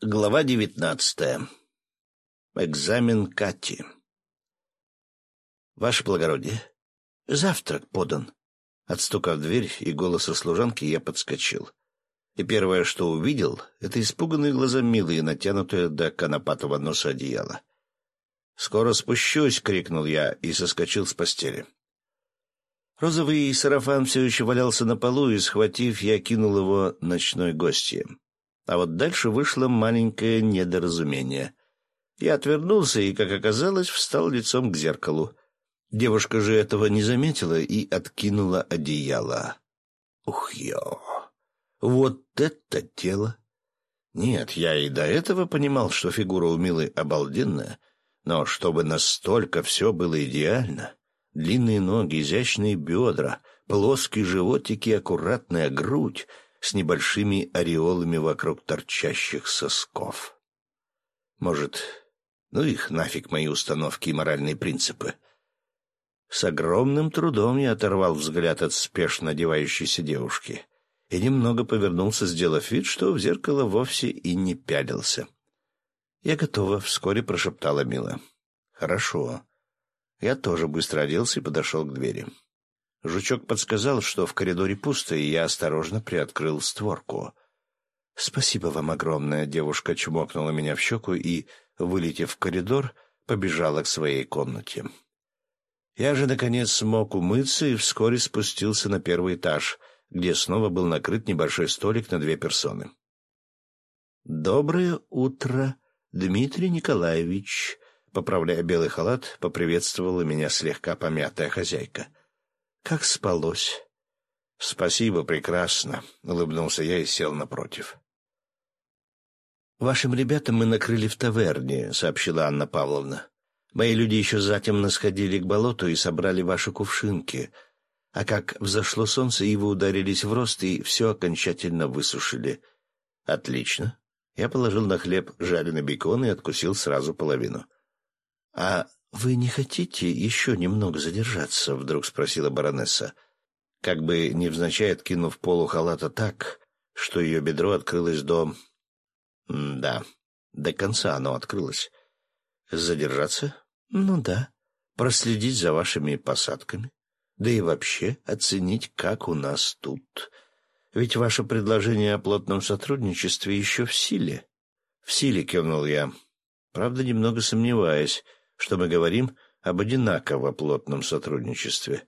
Глава девятнадцатая. Экзамен Кати. Ваше благородие, завтрак подан. Отстукав дверь и голоса служанки, я подскочил. И первое, что увидел, — это испуганные глаза Милы и натянутое до конопатого носа одеяло. «Скоро спущусь!» — крикнул я и соскочил с постели. Розовый сарафан все еще валялся на полу, и, схватив, я кинул его ночной гостье. А вот дальше вышло маленькое недоразумение. Я отвернулся и, как оказалось, встал лицом к зеркалу. Девушка же этого не заметила и откинула одеяло. Ух, ё! Вот это тело! Нет, я и до этого понимал, что фигура у Милы обалденная, но чтобы настолько все было идеально... Длинные ноги, изящные бедра, плоский животик и аккуратная грудь — с небольшими ореолами вокруг торчащих сосков. Может, ну их нафиг мои установки и моральные принципы. С огромным трудом я оторвал взгляд от спешно одевающейся девушки и немного повернулся, сделав вид, что в зеркало вовсе и не пялился. «Я готова», — вскоре прошептала Мила. «Хорошо». Я тоже быстро оделся и подошел к двери. Жучок подсказал, что в коридоре пусто, и я осторожно приоткрыл створку. «Спасибо вам огромное», — девушка чмокнула меня в щеку и, вылетев в коридор, побежала к своей комнате. Я же, наконец, смог умыться и вскоре спустился на первый этаж, где снова был накрыт небольшой столик на две персоны. «Доброе утро, Дмитрий Николаевич», — поправляя белый халат, поприветствовала меня слегка помятая хозяйка — как спалось? — Спасибо, прекрасно, — улыбнулся я и сел напротив. — Вашим ребятам мы накрыли в таверне, — сообщила Анна Павловна. Мои люди еще затемно сходили к болоту и собрали ваши кувшинки. А как взошло солнце, ивы ударились в рост и все окончательно высушили. — Отлично. Я положил на хлеб жареный бекон и откусил сразу половину. — А «Вы не хотите еще немного задержаться?» — вдруг спросила баронесса, как бы невзначай откинув полу халата так, что ее бедро открылось до... да, до конца оно открылось. «Задержаться? Ну да. Проследить за вашими посадками. Да и вообще оценить, как у нас тут. Ведь ваше предложение о плотном сотрудничестве еще в силе». «В силе», — кивнул я. Правда, немного сомневаясь, что мы говорим об одинаково плотном сотрудничестве.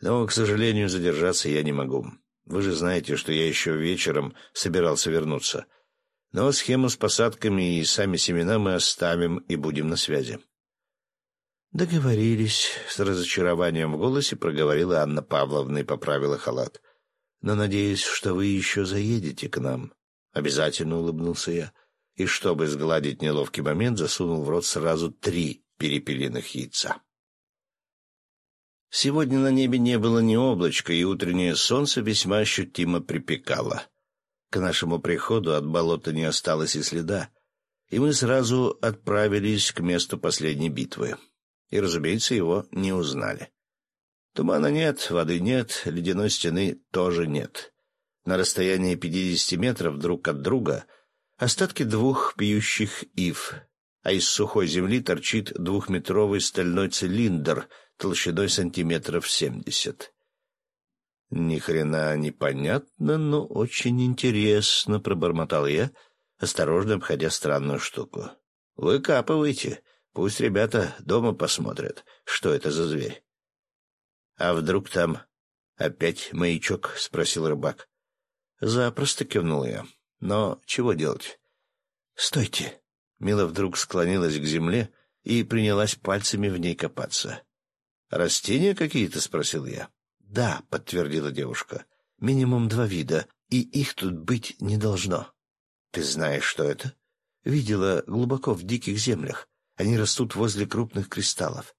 Но, к сожалению, задержаться я не могу. Вы же знаете, что я еще вечером собирался вернуться. Но схему с посадками и сами семена мы оставим и будем на связи. «Договорились», — с разочарованием в голосе проговорила Анна Павловна и поправила халат. «Но надеюсь, что вы еще заедете к нам». «Обязательно», — улыбнулся я. И, чтобы сгладить неловкий момент, засунул в рот сразу три перепелиных яйца. Сегодня на небе не было ни облачка, и утреннее солнце весьма ощутимо припекало. К нашему приходу от болота не осталось и следа, и мы сразу отправились к месту последней битвы. И, разумеется, его не узнали. Тумана нет, воды нет, ледяной стены тоже нет. На расстоянии пятидесяти метров друг от друга остатки двух пьющих ив, а из сухой земли торчит двухметровый стальной цилиндр толщиной сантиметров семьдесят. Ни хрена непонятно, но очень интересно, пробормотал я, осторожно обходя странную штуку. Выкапывайте, пусть ребята дома посмотрят, что это за зверь. А вдруг там опять маячок? спросил рыбак. Запросто кивнул я. Но чего делать? Стойте, Мила вдруг склонилась к земле и принялась пальцами в ней копаться. «Растения какие-то?» — спросил я. «Да», — подтвердила девушка. «Минимум два вида, и их тут быть не должно». «Ты знаешь, что это?» «Видела глубоко в диких землях. Они растут возле крупных кристаллов».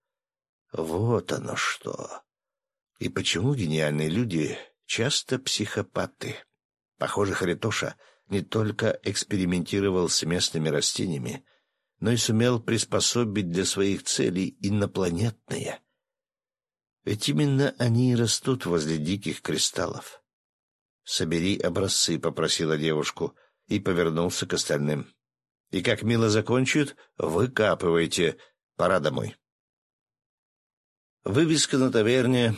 «Вот оно что!» «И почему гениальные люди часто психопаты?» Похоже, Харитоша не только экспериментировал с местными растениями, но и сумел приспособить для своих целей инопланетные. Ведь именно они и растут возле диких кристаллов. «Собери образцы», — попросила девушку, и повернулся к остальным. И как мило закончит, выкапывайте. Пора домой. Вывеска на таверне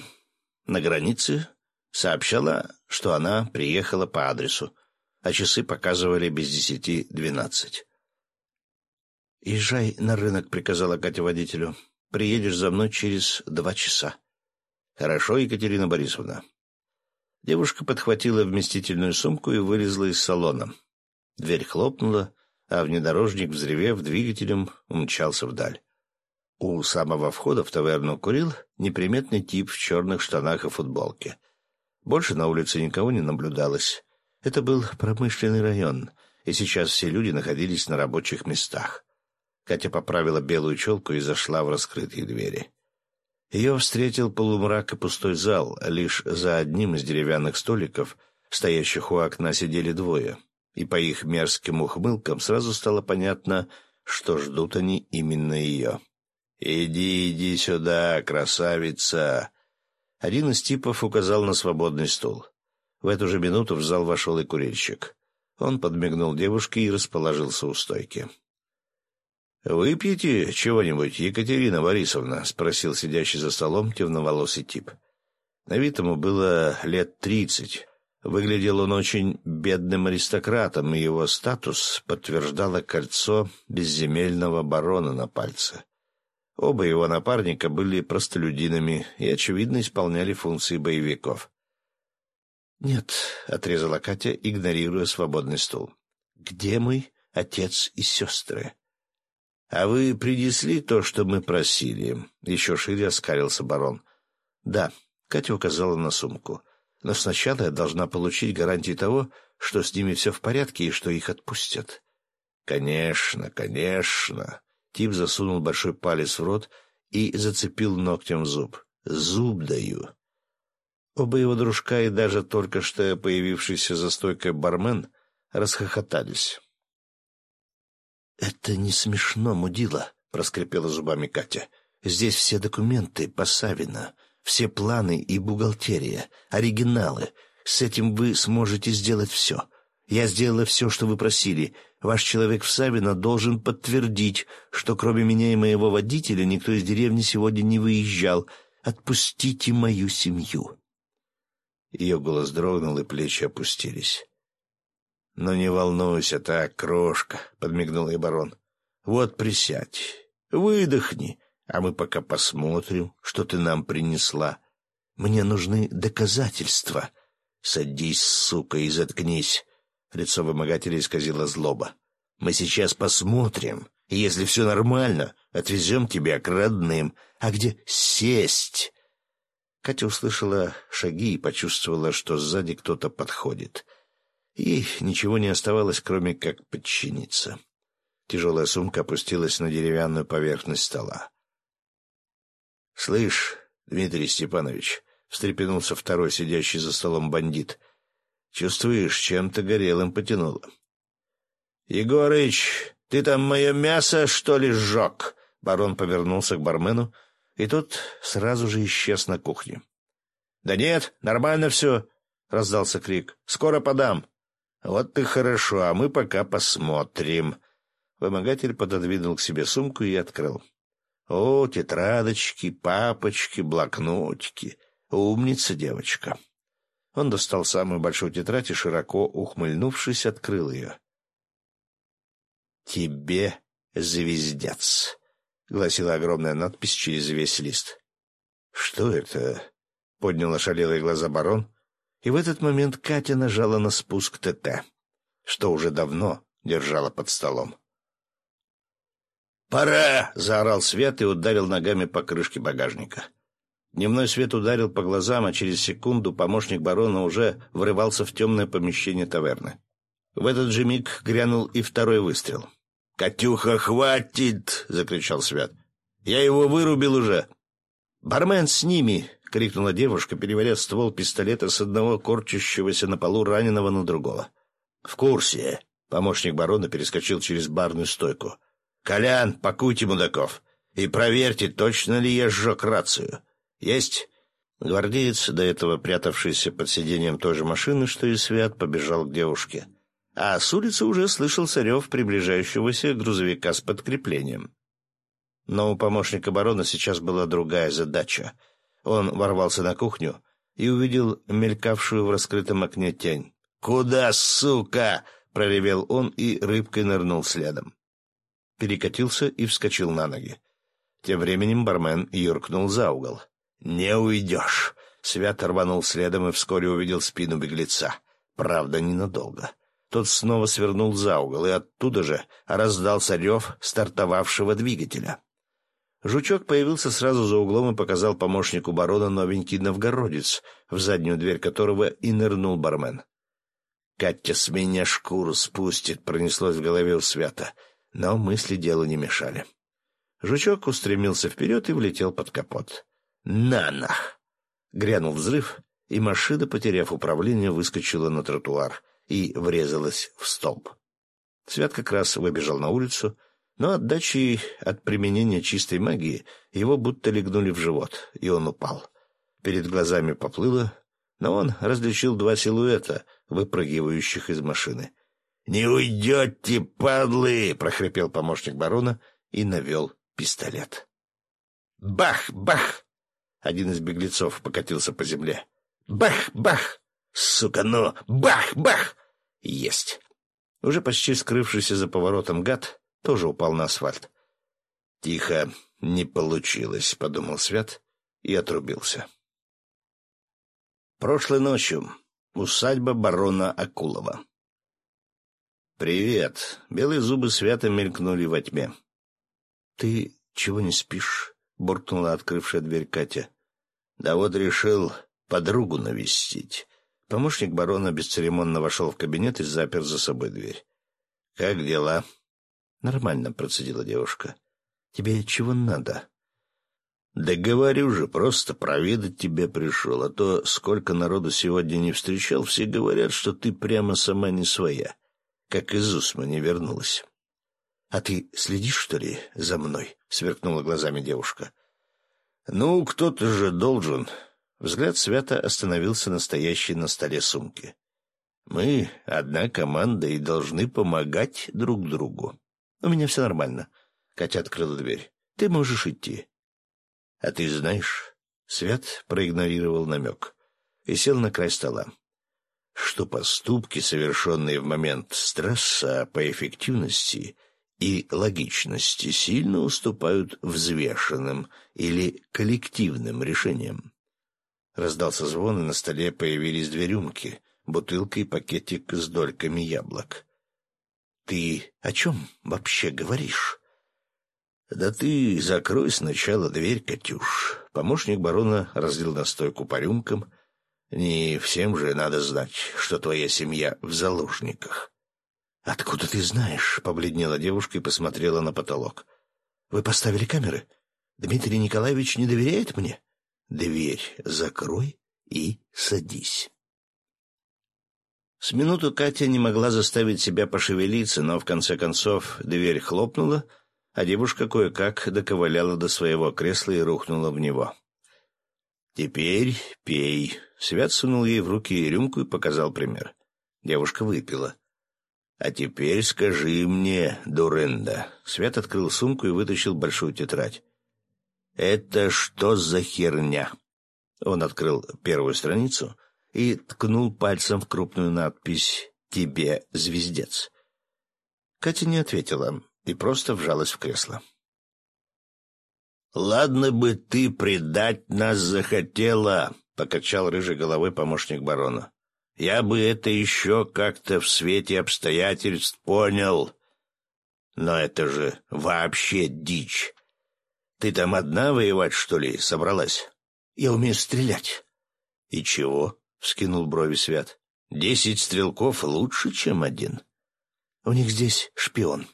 на границе сообщала, что она приехала по адресу, а часы показывали без десяти двенадцать. «Езжай на рынок», — приказала Катя водителю. «Приедешь за мной через два часа». «Хорошо, Екатерина Борисовна». Девушка подхватила вместительную сумку и вылезла из салона. Дверь хлопнула, а внедорожник, взревев двигателем, умчался вдаль. У самого входа в таверну курил неприметный тип в черных штанах и футболке. Больше на улице никого не наблюдалось. Это был промышленный район, и сейчас все люди находились на рабочих местах. Катя поправила белую челку и зашла в раскрытые двери. Ее встретил полумрак и пустой зал. Лишь за одним из деревянных столиков, стоящих у окна, сидели двое. И по их мерзким ухмылкам сразу стало понятно, что ждут они именно ее. «Иди, иди сюда, красавица!» Один из типов указал на свободный стул. В эту же минуту в зал вошел и курильщик. Он подмигнул девушке и расположился у стойки. «Выпьете чего-нибудь, Екатерина Борисовна?» — спросил сидящий за столом темноволосый тип. На вид ему было лет тридцать. Выглядел он очень бедным аристократом, и его статус подтверждало кольцо безземельного барона на пальце. Оба его напарника были простолюдинами и, очевидно, исполняли функции боевиков. «Нет», — отрезала Катя, игнорируя свободный стул. «Где мой отец и сестры?» «А вы принесли то, что мы просили?» — еще шире оскалился барон. «Да», — Катя указала на сумку. «Но сначала я должна получить гарантии того, что с ними все в порядке и что их отпустят». «Конечно, конечно!» Тип засунул большой палец в рот и зацепил ногтем зуб. «Зуб даю!» Оба его дружка и даже только что появившийся за стойкой бармен расхохотались. «Это не смешно, мудила», — проскрипела зубами Катя. «Здесь все документы по Савина, все планы и бухгалтерия, оригиналы. С этим вы сможете сделать все. Я сделала все, что вы просили. Ваш человек в Савино должен подтвердить, что кроме меня и моего водителя никто из деревни сегодня не выезжал. Отпустите мою семью». Ее голос дрогнул, и плечи опустились. «Ну не волнуйся так, крошка», — подмигнул ей барон. «Вот присядь, выдохни, а мы пока посмотрим, что ты нам принесла. Мне нужны доказательства. Садись, сука, и заткнись». Лицо вымогателя исказило злоба. «Мы сейчас посмотрим, если все нормально, отвезем тебя к родным. А где сесть?» Катя услышала шаги и почувствовала, что сзади кто-то подходит. Ей ничего не оставалось, кроме как подчиниться. Тяжелая сумка опустилась на деревянную поверхность стола. — Слышь, Дмитрий Степанович, — встрепенулся второй сидящий за столом бандит, — чувствуешь, чем-то горелым потянуло. — Егорыч, ты там мое мясо, что ли, сжег? Барон повернулся к бармену, и тот сразу же исчез на кухне. — Да нет, нормально все, — раздался крик. — Скоро подам. «Вот ты хорошо, а мы пока посмотрим». Вымогатель пододвинул к себе сумку и открыл. «О, тетрадочки, папочки, блокнотики. Умница девочка». Он достал самую большую тетрадь и, широко ухмыльнувшись, открыл ее. «Тебе звездец», — гласила огромная надпись через весь лист. «Что это?» — поднял ошалелые глаза барон, и в этот момент Катя нажала на спуск ТТ, что уже давно держала под столом. «Пора!» — заорал Свет и ударил ногами по крышке багажника. Дневной свет ударил по глазам, а через секунду помощник барона уже врывался в темное помещение таверны. В этот же миг грянул и второй выстрел. «Катюха, хватит!» — закричал Свят. «Я его вырубил уже!» «Бармен с ними!» — крикнула девушка, переводя ствол пистолета с одного корчащегося на полу раненого на другого. «В курсе!» — помощник барона перескочил через барную стойку. «Колян, пакуйте мудаков и проверьте, точно ли я сжег рацию. Есть?» Гвардеец, до этого прятавшийся под сиденьем той же машины, что и Свят, побежал к девушке. А с улицы уже слышался рев приближающегося грузовика с подкреплением. Но у помощника барона сейчас была другая задача. Он ворвался на кухню и увидел мелькавшую в раскрытом окне тень. «Куда, сука?» — проревел он и рыбкой нырнул следом. Перекатился и вскочил на ноги. Тем временем бармен юркнул за угол. «Не уйдешь!» Свят рванул следом и вскоре увидел спину беглеца. Правда, ненадолго. Тот снова свернул за угол, и оттуда же раздался рев стартовавшего двигателя. Жучок появился сразу за углом и показал помощнику барона новенький новгородец, в заднюю дверь которого и нырнул бармен. «Катя с меня шкуру спустит», — пронеслось в голове у Свята, но мысли делу не мешали. Жучок устремился вперед и влетел под капот. «На нах!» Грянул взрыв, и машина, потеряв управление, выскочила на тротуар и врезалась в столб. Свят как раз выбежал на улицу, но отдачей от применения чистой магии его будто легнули в живот, и он упал. Перед глазами поплыло, но он различил два силуэта, выпрыгивающих из машины. «Не уйдете, падлы!» — прохрипел помощник барона и навел пистолет. «Бах! Бах!» Один из беглецов покатился по земле. «Бах! Бах! Сука, ну! Бах! Бах!» «Есть!» Уже почти скрывшийся за поворотом гад тоже упал на асфальт. «Тихо, не получилось», — подумал Свят и отрубился. Прошлой ночью. Усадьба барона Акулова. «Привет!» — белые зубы Свята мелькнули во тьме. «Ты чего не спишь?» — буркнула открывшая дверь Катя. «Да вот решил подругу навестить». Помощник барона бесцеремонно вошел в кабинет и запер за собой дверь. «Как дела?» «Нормально», — процедила девушка. «Тебе чего надо?» «Да говорю же, просто проведать тебя пришел, а то сколько народу сегодня не встречал, все говорят, что ты прямо сама не своя, как из Усма не вернулась». «А ты следишь, что ли, за мной?» — сверкнула глазами девушка. «Ну, кто-то же должен». Взгляд Свята остановился на стоящей на столе сумке. «Мы одна команда и должны помогать друг другу. У меня все нормально». Катя открыла дверь. «Ты можешь идти». «А ты знаешь...» Свят проигнорировал намек и сел на край стола что поступки, совершенные в момент стресса по эффективности и логичности сильно уступают взвешенным или коллективным решениям. Раздался звон, и на столе появились две рюмки, бутылка и пакетик с дольками яблок. — Ты о чем вообще говоришь? — Да ты закрой сначала дверь, Катюш. Помощник барона разлил настойку по рюмкам. Не всем же надо знать, что твоя семья в заложниках. «Откуда ты знаешь?» — побледнела девушка и посмотрела на потолок. «Вы поставили камеры? Дмитрий Николаевич не доверяет мне? Дверь закрой и садись». С минуту Катя не могла заставить себя пошевелиться, но в конце концов дверь хлопнула, а девушка кое-как доковыляла до своего кресла и рухнула в него. «Теперь пей». Свят сунул ей в руки рюмку и показал пример. Девушка выпила. «А теперь скажи мне, Дуренда». Свят открыл сумку и вытащил большую тетрадь. «Это что за херня?» Он открыл первую страницу и ткнул пальцем в крупную надпись «Тебе, звездец». Катя не ответила и просто вжалась в кресло. «Ладно бы ты предать нас захотела», — покачал рыжей головой помощник барона. Я бы это еще как-то в свете обстоятельств понял. Но это же вообще дичь. Ты там одна воевать, что ли, собралась? Я умею стрелять. И чего? — вскинул брови Свят. Десять стрелков лучше, чем один. У них здесь шпион.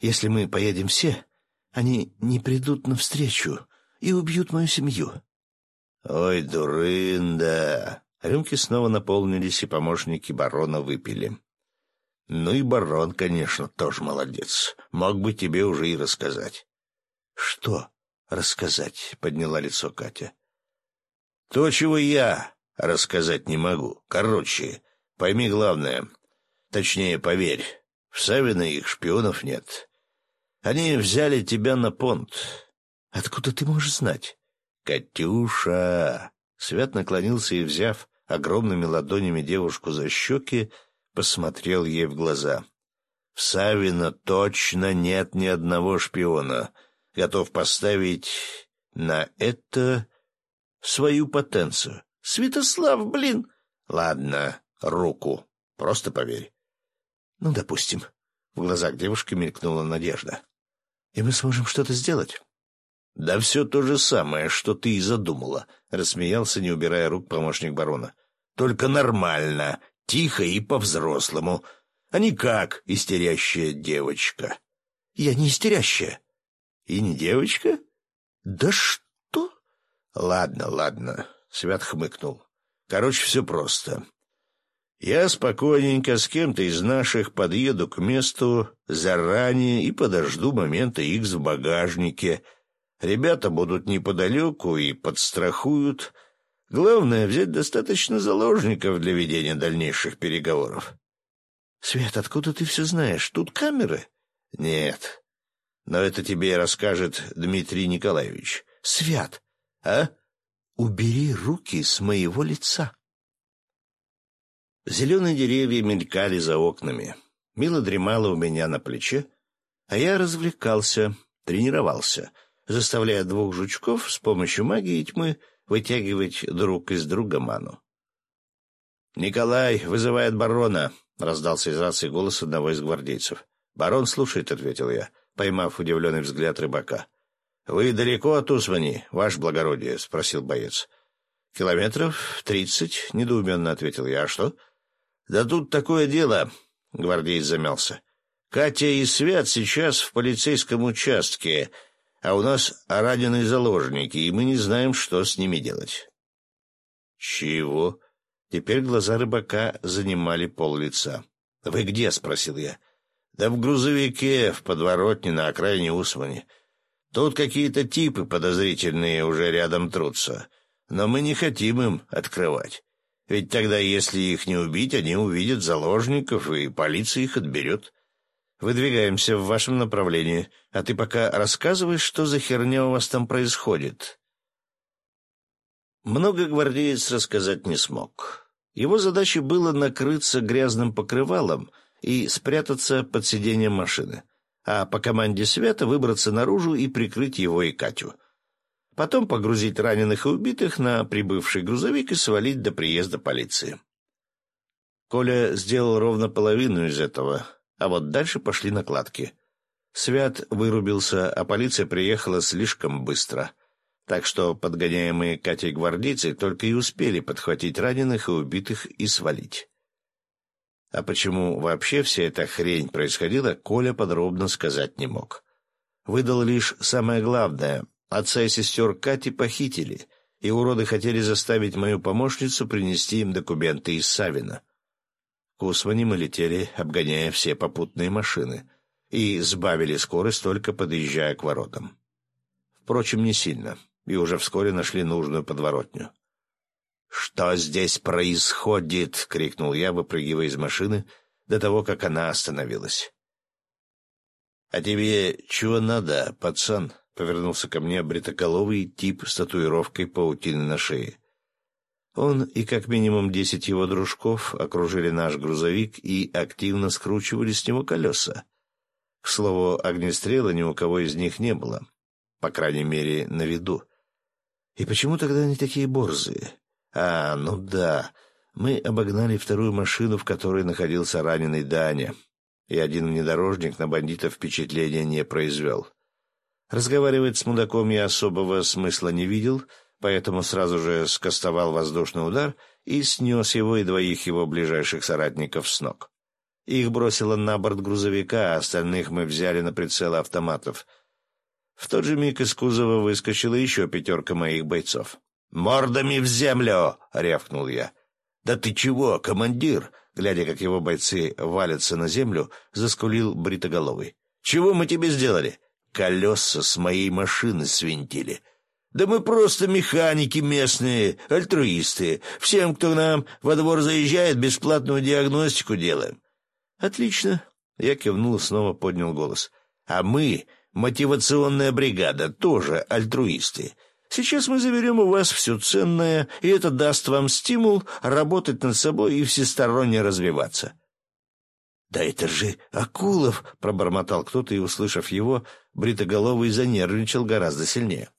Если мы поедем все, они не придут навстречу и убьют мою семью. Ой, дурында! Рюмки снова наполнились, и помощники барона выпили. Ну и барон, конечно, тоже молодец. Мог бы тебе уже и рассказать. — Что рассказать? — подняла лицо Катя. — То, чего я рассказать не могу. Короче, пойми главное. Точнее, поверь, в Савино их шпионов нет. Они взяли тебя на понт. Откуда ты можешь знать? Катюша! Свят наклонился и, взяв огромными ладонями девушку за щеки, посмотрел ей в глаза. В Савино точно нет ни одного шпиона. Готов поставить на это свою потенцию. Святослав, блин! Ладно, руку. Просто поверь. Ну, допустим. В глазах девушки мелькнула надежда. И мы сможем что-то сделать? Да все то же самое, что ты и задумала, рассмеялся, не убирая рук помощник барона. Только нормально, тихо и по-взрослому, а не как истерящая девочка. Я не истерящая. И не девочка? Да что? Ладно, ладно, Свят хмыкнул. Короче, все просто. Я спокойненько с кем-то из наших подъеду к месту заранее и подожду момента Икс в багажнике. Ребята будут неподалеку и подстрахуют. Главное — взять достаточно заложников для ведения дальнейших переговоров. — Свет, откуда ты все знаешь? Тут камеры? — Нет. Но это тебе расскажет Дмитрий Николаевич. — Свят, а? Убери руки с моего лица. Зеленые деревья мелькали за окнами. Мила дремала у меня на плече, а я развлекался, тренировался, заставляя двух жучков с помощью магии тьмы вытягивать друг из друга ману. «Николай вызывает барона», — раздался из рации голос одного из гвардейцев. «Барон слушает», — ответил я, поймав удивленный взгляд рыбака. «Вы далеко от Усмани, ваше благородие?» — спросил боец. «Километров тридцать», — недоуменно ответил я. «А что?» «Да тут такое дело», — гвардеец замялся. «Катя и Свят сейчас в полицейском участке, а у нас раненые заложники, и мы не знаем, что с ними делать». «Чего?» Теперь глаза рыбака занимали пол лица. «Вы где?» — спросил я. «Да в грузовике, в подворотне на окраине Усмани. Тут какие-то типы подозрительные уже рядом трутся, но мы не хотим им открывать. Ведь тогда, если их не убить, они увидят заложников, и полиция их отберет. Выдвигаемся в вашем направлении, а ты пока рассказывай, что за херня у вас там происходит. Много гвардеец рассказать не смог. Его задачей было накрыться грязным покрывалом и спрятаться под сиденьем машины, а по команде Света выбраться наружу и прикрыть его и Катю — потом погрузить раненых и убитых на прибывший грузовик и свалить до приезда полиции. Коля сделал ровно половину из этого, а вот дальше пошли накладки. Свят вырубился, а полиция приехала слишком быстро, так что подгоняемые Катей гвардейцы только и успели подхватить раненых и убитых и свалить. А почему вообще вся эта хрень происходила, Коля подробно сказать не мог. Выдал лишь самое главное Отца и сестер Кати похитили, и уроды хотели заставить мою помощницу принести им документы из Савина. К Усмани мы летели, обгоняя все попутные машины, и сбавили скорость, только подъезжая к воротам. Впрочем, не сильно, и уже вскоре нашли нужную подворотню. «Что здесь происходит?» — крикнул я, выпрыгивая из машины до того, как она остановилась. «А тебе чего надо, пацан?» Повернулся ко мне бритоколовый тип с татуировкой паутины на шее. Он и как минимум десять его дружков окружили наш грузовик и активно скручивали с него колеса. К слову, огнестрела ни у кого из них не было, по крайней мере, на виду. И почему тогда они такие борзые? А, ну да, мы обогнали вторую машину, в которой находился раненый Даня, и один внедорожник на бандитов впечатления не произвел. Разговаривать с мудаком я особого смысла не видел, поэтому сразу же скостовал воздушный удар и снес его и двоих его ближайших соратников с ног. Их бросило на борт грузовика, а остальных мы взяли на прицелы автоматов. В тот же миг из кузова выскочила еще пятерка моих бойцов. «Мордами в землю!» — рявкнул я. «Да ты чего, командир?» Глядя, как его бойцы валятся на землю, заскулил бритоголовый. «Чего мы тебе сделали? колеса с моей машины свинтили. Да мы просто механики местные, альтруисты. Всем, кто к нам во двор заезжает, бесплатную диагностику делаем. Отлично. Я кивнул и снова поднял голос. А мы, мотивационная бригада, тоже альтруисты. Сейчас мы заберем у вас все ценное, и это даст вам стимул работать над собой и всесторонне развиваться. «Да это же Акулов!» — пробормотал кто-то, и, услышав его, бритоголовый занервничал гораздо сильнее.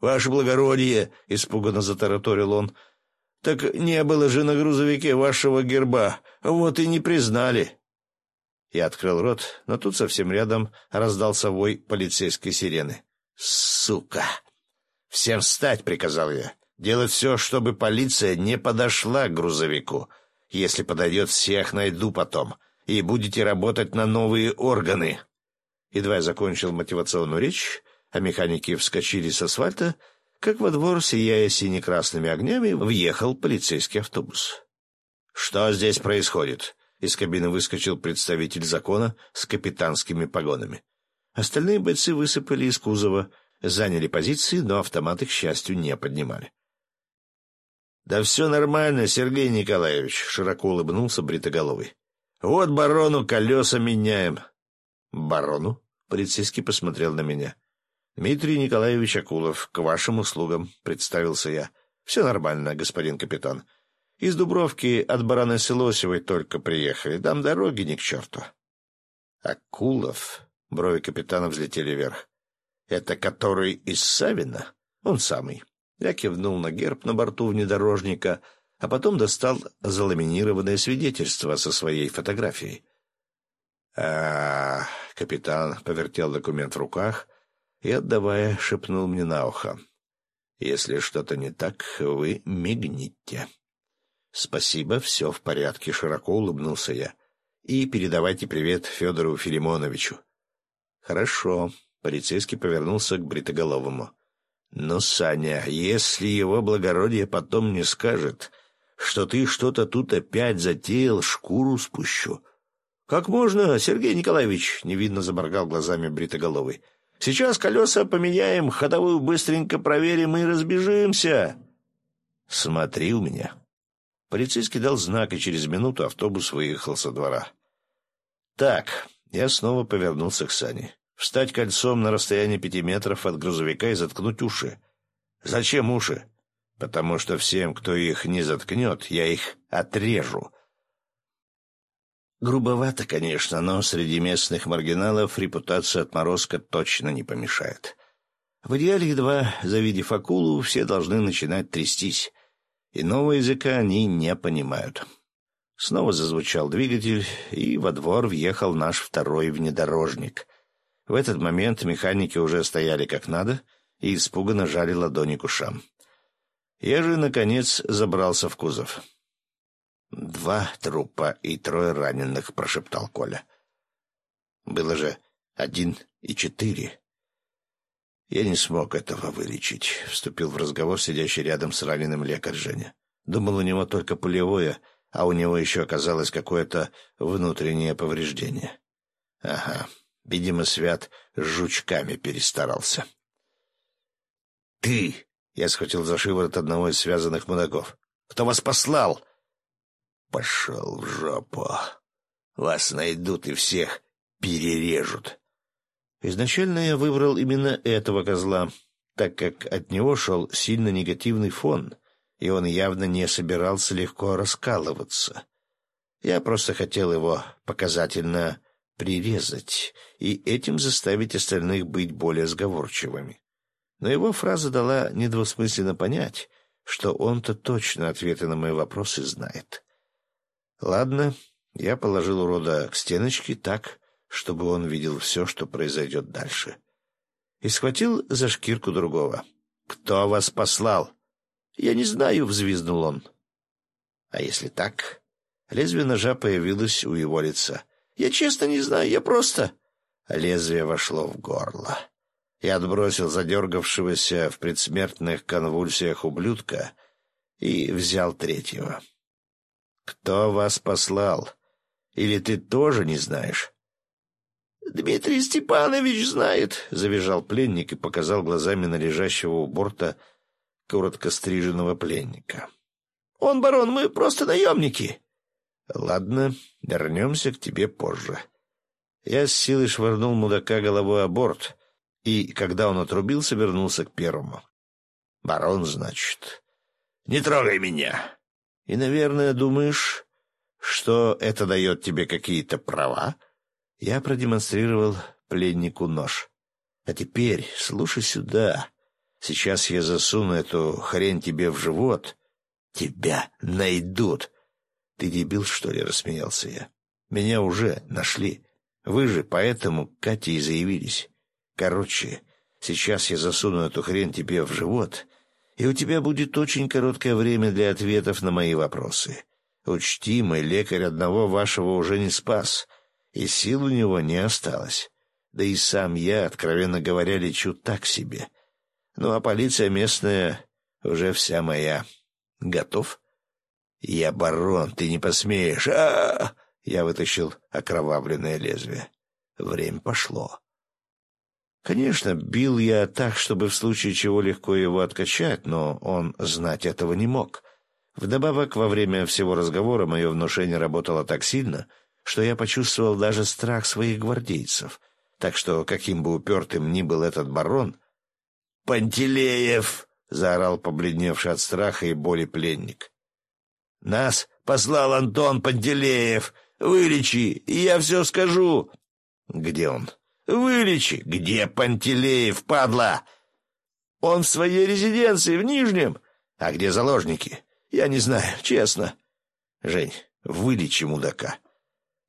«Ваше благородие!» — испуганно затараторил он. «Так не было же на грузовике вашего герба, вот и не признали». Я открыл рот, но тут совсем рядом раздался вой полицейской сирены. «Сука!» «Всем встать!» — приказал я. «Делать все, чтобы полиция не подошла к грузовику. Если подойдет, всех найду потом. И будете работать на новые органы». Едва я закончил мотивационную речь, а механики вскочили с асфальта, как во двор, сияя сине-красными огнями, въехал полицейский автобус. «Что здесь происходит?» Из кабины выскочил представитель закона с капитанскими погонами. Остальные бойцы высыпали из кузова, заняли позиции, но автоматы, к счастью, не поднимали. — Да все нормально, Сергей Николаевич, — широко улыбнулся Бритоголовый. — Вот барону колеса меняем. — Барону? — полицейский посмотрел на меня. — Дмитрий Николаевич Акулов, к вашим услугам, — представился я. — Все нормально, господин капитан. Из Дубровки от баронессы Лосевой только приехали. Там дороги ни к черту. — Акулов? — брови капитана взлетели вверх. Это который из Савина? Он самый. Я кивнул на герб на борту внедорожника, а потом достал заламинированное свидетельство со своей фотографией. А, капитан повертел документ в руках и, отдавая, шепнул мне на ухо. «Если что-то не так, вы мигните». «Спасибо, все в порядке», — широко улыбнулся я. «И передавайте привет Федору Филимоновичу». «Хорошо», Полицейский повернулся к Бритоголовому. «Ну, Саня, если его благородие потом не скажет, что ты что-то тут опять затеял, шкуру спущу». «Как можно, Сергей Николаевич?» — невидно заморгал глазами Бритоголовый. «Сейчас колеса поменяем, ходовую быстренько проверим и разбежимся». «Смотри у меня». Полицейский дал знак, и через минуту автобус выехал со двора. «Так», — я снова повернулся к Сане встать кольцом на расстоянии пяти метров от грузовика и заткнуть уши. Зачем уши? Потому что всем, кто их не заткнет, я их отрежу. Грубовато, конечно, но среди местных маргиналов репутация отморозка точно не помешает. В идеале, едва завидев акулу, все должны начинать трястись. И нового языка они не понимают. Снова зазвучал двигатель, и во двор въехал наш второй внедорожник. В этот момент механики уже стояли как надо и испуганно жали ладони к ушам. Я же, наконец, забрался в кузов. «Два трупа и трое раненых», — прошептал Коля. «Было же один и четыре». «Я не смог этого вылечить», — вступил в разговор сидящий рядом с раненым лекарь Женя. «Думал, у него только пулевое, а у него еще оказалось какое-то внутреннее повреждение». «Ага, Видимо, Свят с жучками перестарался. «Ты!» — я схватил за шиворот одного из связанных мудаков. «Кто вас послал?» «Пошел в жопу. Вас найдут и всех перережут». Изначально я выбрал именно этого козла, так как от него шел сильно негативный фон, и он явно не собирался легко раскалываться. Я просто хотел его показательно прирезать и этим заставить остальных быть более сговорчивыми. Но его фраза дала недвусмысленно понять, что он-то точно ответы на мои вопросы знает. Ладно, я положил урода к стеночке так, чтобы он видел все, что произойдет дальше. И схватил за шкирку другого. «Кто вас послал?» «Я не знаю», — взвизнул он. А если так? Лезвие ножа появилось у его лица. Я честно не знаю, я просто...» Лезвие вошло в горло. Я отбросил задергавшегося в предсмертных конвульсиях ублюдка и взял третьего. «Кто вас послал? Или ты тоже не знаешь?» «Дмитрий Степанович знает», — завизжал пленник и показал глазами на лежащего у борта коротко стриженного пленника. «Он, барон, мы просто наемники». Ладно, вернемся к тебе позже. Я с силой швырнул мудака головой о борт, и, когда он отрубился, вернулся к первому. Барон, значит. Не трогай меня. И, наверное, думаешь, что это дает тебе какие-то права? Я продемонстрировал пленнику нож. А теперь слушай сюда. Сейчас я засуну эту хрень тебе в живот. Тебя найдут. Ты дебил, что ли, рассмеялся я. Меня уже нашли. Вы же поэтому Кате и заявились. Короче, сейчас я засуну эту хрень тебе в живот, и у тебя будет очень короткое время для ответов на мои вопросы. Учти, мой лекарь одного вашего уже не спас, и сил у него не осталось. Да и сам я, откровенно говоря, лечу так себе. Ну а полиция местная уже вся моя. Готов? Я барон, ты не посмеешь. А, -а, -а, Я вытащил окровавленное лезвие. Время пошло. Конечно, бил я так, чтобы в случае чего легко его откачать, но он знать этого не мог. Вдобавок, во время всего разговора мое внушение работало так сильно, что я почувствовал даже страх своих гвардейцев. Так что, каким бы упертым ни был этот барон... «Пантелеев!» — заорал побледневший от страха и боли пленник. «Нас послал Антон Пантелеев! Вылечи, я все скажу!» «Где он?» «Вылечи! Где Пантелеев, падла?» «Он в своей резиденции, в Нижнем!» «А где заложники?» Я не знаю, честно. Жень, вылечи мудака.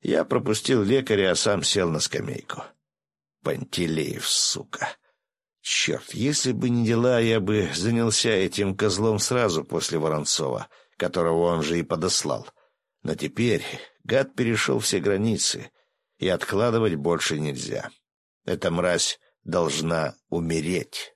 Я пропустил лекаря, а сам сел на скамейку. Пантелеев, сука. Черт, если бы не дела, я бы занялся этим козлом сразу после Воронцова, которого он же и подослал. Но теперь гад перешел все границы, и откладывать больше нельзя. Эта мразь должна умереть.